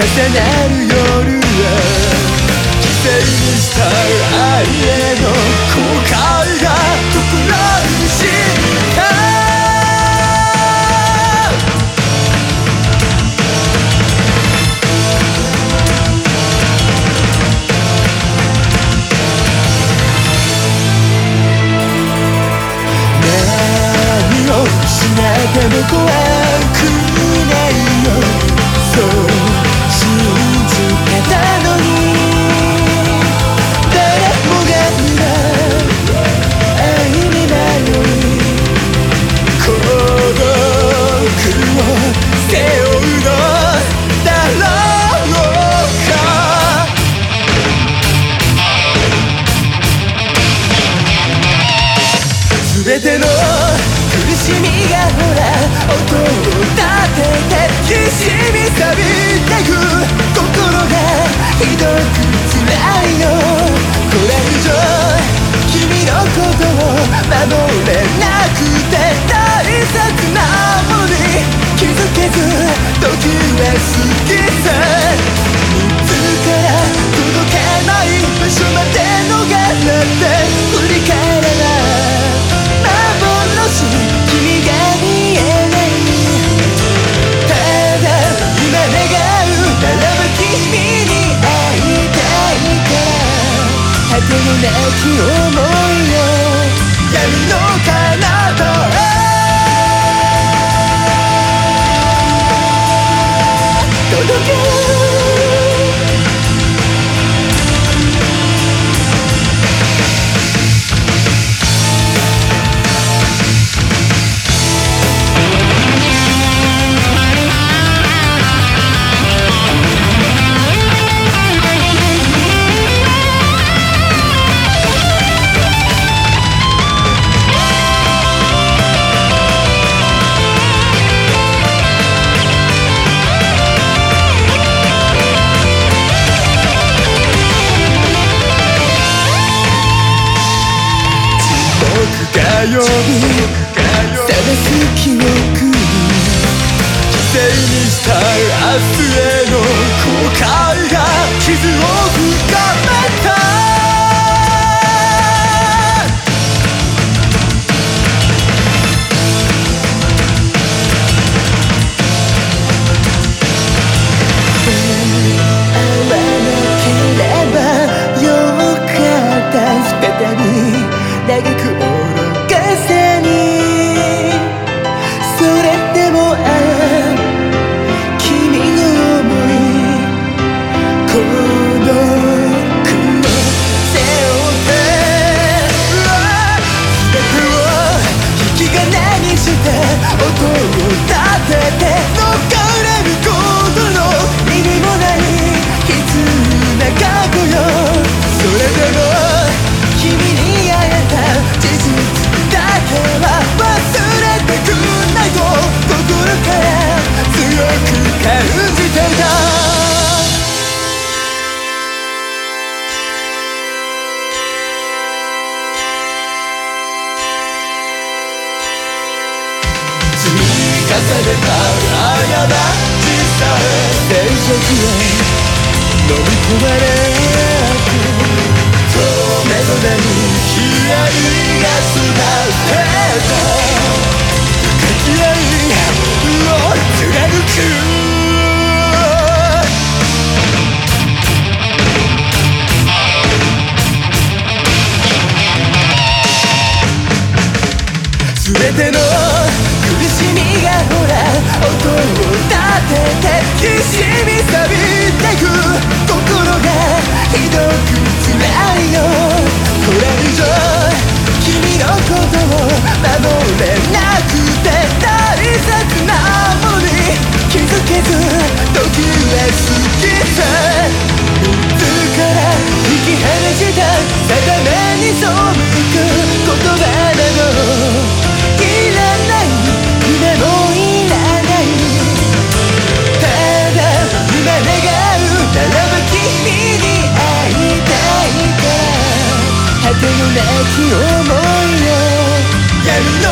重なる夜は犠牲にした愛への後悔が膨らみ時は過ぎ去見つから届けない場所まで逃れて。僕が呼び探す記憶に犠牲にした明日への後悔が傷を深めた会わなければよかった再び嘆く重ねた過ちさえ静寂へ飲み込まれく透明の目に悲哀がすがってた深き愛を貫く全ての立ててきしみ錆びてく心がひどく辛いよこれ以上君のことを守れなくて大切なものに気づけず時は過ぎ去自ら引き離した定めに背くき想いを闇の